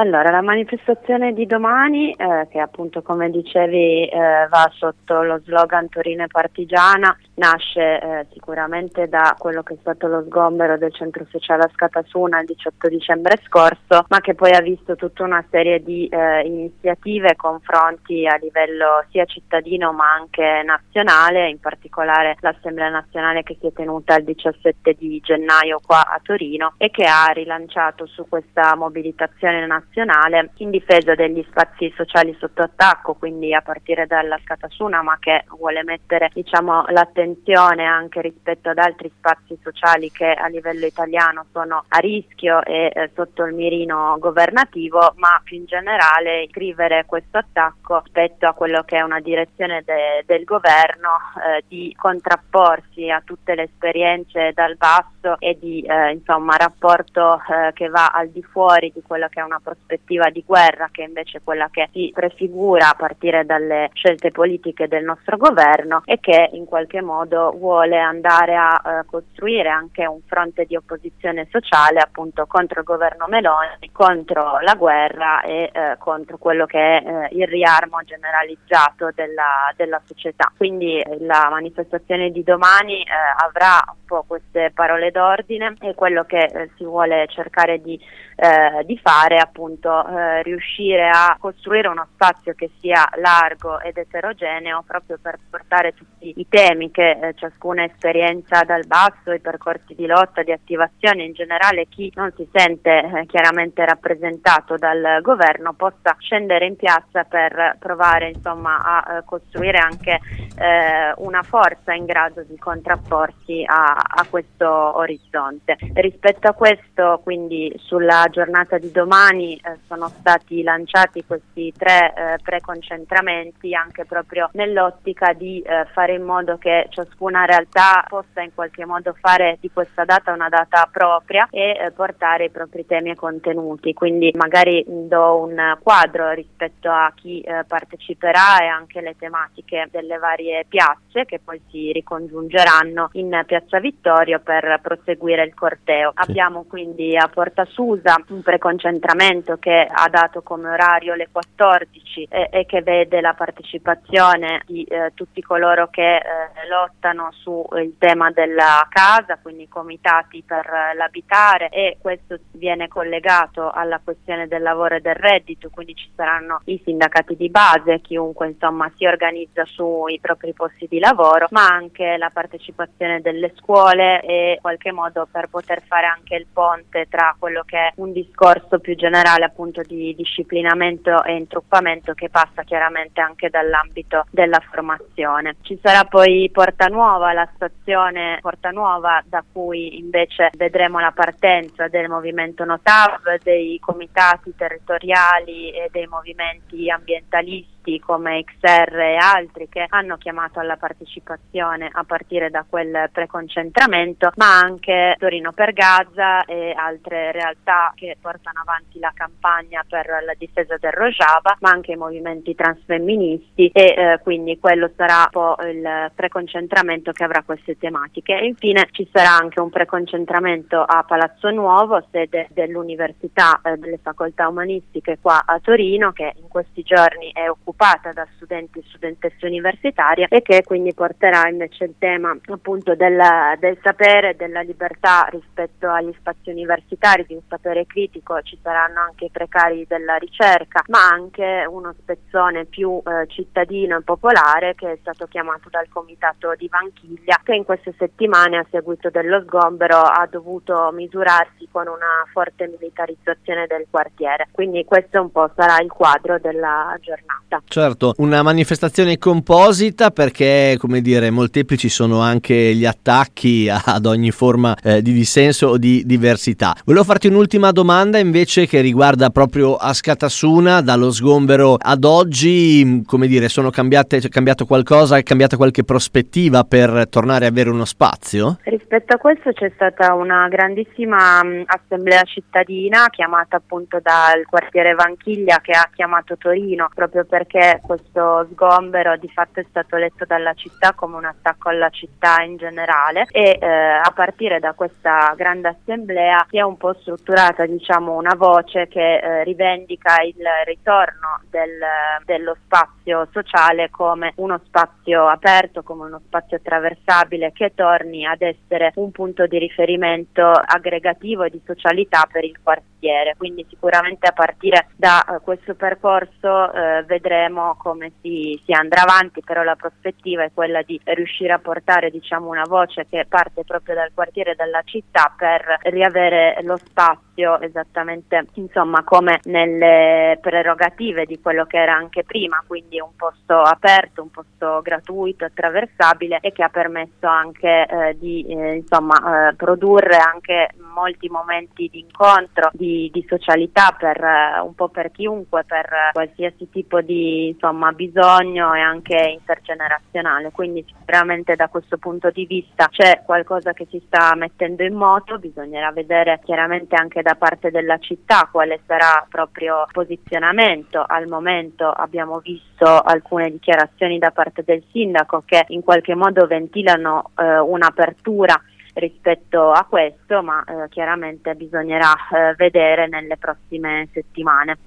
Allora, la manifestazione di domani, eh, che appunto come dicevi eh, va sotto lo slogan Torino e Partigiana, nasce eh, sicuramente da quello che è stato lo sgombero del centro sociale a Scatasuna il 18 dicembre scorso, ma che poi ha visto tutta una serie di eh, iniziative confronti a livello sia cittadino ma anche nazionale, in particolare l'Assemblea nazionale che si è tenuta il 17 di gennaio qua a Torino e che ha rilanciato su questa mobilitazione nazionale nazionale in difesa degli spazi sociali sotto attacco, quindi a partire dalla Scatasuna, ma che vuole mettere diciamo, l'attenzione anche rispetto ad altri spazi sociali che a livello italiano sono a rischio e eh, sotto il mirino governativo, ma più in generale scrivere questo attacco rispetto a quello che è una direzione de- del governo eh, di contrapporsi a tutte le esperienze dal basso e di eh, insomma rapporto eh, che va al di fuori di quella che è una prospettiva di guerra che invece è quella che si prefigura a partire dalle scelte politiche del nostro governo e che in qualche modo vuole andare a eh, costruire anche un fronte di opposizione sociale appunto contro il governo Meloni, contro la guerra e eh, contro quello che è eh, il riarmo generalizzato della, della società. Quindi eh, la manifestazione di domani eh, avrà po' queste parole d'ordine e quello che eh, si vuole cercare di, di fare appunto appunto eh, riuscire a costruire uno spazio che sia largo ed eterogeneo proprio per portare tutti i temi che eh, ciascuna esperienza dal basso, i percorsi di lotta, di attivazione, in generale chi non si sente eh, chiaramente rappresentato dal governo possa scendere in piazza per provare insomma a eh, costruire anche eh, una forza in grado di contrapporsi a, a questo orizzonte. Rispetto a questo quindi sulla giornata di domani eh, sono stati lanciati questi tre eh, preconcentramenti anche proprio nell'ottica di eh, fare in modo che ciascuna realtà possa in qualche modo fare di questa data una data propria e eh, portare i propri temi e contenuti. Quindi magari do un quadro rispetto a chi eh, parteciperà e anche le tematiche delle varie piazze che poi si ricongiungeranno in Piazza Vittorio per proseguire il corteo. Sì. Abbiamo quindi a Porta Susa un preconcentramento che ha dato come orario le 14 e, e che vede la partecipazione di eh, tutti coloro che eh, lottano sul tema della casa, quindi i comitati per eh, l'abitare e questo viene collegato alla questione del lavoro e del reddito, quindi ci saranno i sindacati di base, chiunque insomma si organizza sui propri posti di lavoro, ma anche la partecipazione delle scuole e in qualche modo per poter fare anche il ponte tra quello che è un discorso più generale generale appunto di disciplinamento e intruppamento che passa chiaramente anche dall'ambito della formazione. Ci sarà poi Porta Nuova, la stazione Porta Nuova da cui invece vedremo la partenza del movimento Notav, dei comitati territoriali e dei movimenti ambientalisti come XR e altri che hanno chiamato alla partecipazione a partire da quel preconcentramento, ma anche Torino per Gaza e altre realtà che portano avanti la campagna per la difesa del Rojava, ma anche i movimenti transfemministi e eh, quindi quello sarà un po' il preconcentramento che avrà queste tematiche. E infine ci sarà anche un preconcentramento a Palazzo Nuovo, sede dell'Università eh, delle Facoltà Umanistiche qua a Torino, che in questi giorni è occupata da studenti e studentesse universitarie e che quindi porterà invece il tema appunto della, del sapere e della libertà rispetto agli spazi universitari, di un sapere critico, ci saranno anche i precari della ricerca, ma anche uno spezzone più eh, cittadino e popolare che è stato chiamato dal comitato di Vanchiglia che in queste settimane a seguito dello sgombero ha dovuto misurarsi con una forte militarizzazione del quartiere. Quindi questo un po' sarà il quadro della giornata. Certo, una manifestazione composita perché, come dire, molteplici sono anche gli attacchi ad ogni forma eh, di dissenso o di diversità. Volevo farti un'ultima domanda invece che riguarda proprio Ascatasuna, dallo sgombero ad oggi, come dire, sono cambiate, è cambiato qualcosa, è cambiata qualche prospettiva per tornare ad avere uno spazio? Rispetto a questo c'è stata una grandissima mh, assemblea cittadina chiamata appunto dal quartiere Vanchiglia che ha chiamato Torino proprio perché questo sgombero di fatto è stato letto dalla città come un attacco alla città in generale e eh, a partire da questa grande assemblea si è un po' strutturata diciamo una voce che eh, rivendica il ritorno del, dello spazio sociale come uno spazio aperto, come uno spazio attraversabile che torni ad essere un punto di riferimento aggregativo e di socialità per il quartiere. Quindi sicuramente a partire da uh, questo percorso uh, vedremo come si, si, andrà avanti, però la prospettiva è quella di riuscire a portare diciamo, una voce che parte proprio dal quartiere dalla città per riavere lo spazio esattamente insomma come nelle prerogative di quello che era anche prima, quindi un posto aperto, un posto gratuito, attraversabile e che ha permesso anche eh, di eh, insomma, eh, produrre anche molti momenti di incontro, di, di socialità per uh, un po' per chiunque, per qualsiasi tipo di insomma, bisogno e anche intergenerazionale. Quindi sicuramente da questo punto di vista c'è qualcosa che si sta mettendo in moto, bisognerà vedere chiaramente anche da parte della città quale sarà proprio posizionamento. Al momento abbiamo visto alcune dichiarazioni da parte del sindaco che in qualche modo ventilano uh, un'apertura rispetto a questo, ma eh, chiaramente bisognerà eh, vedere nelle prossime settimane.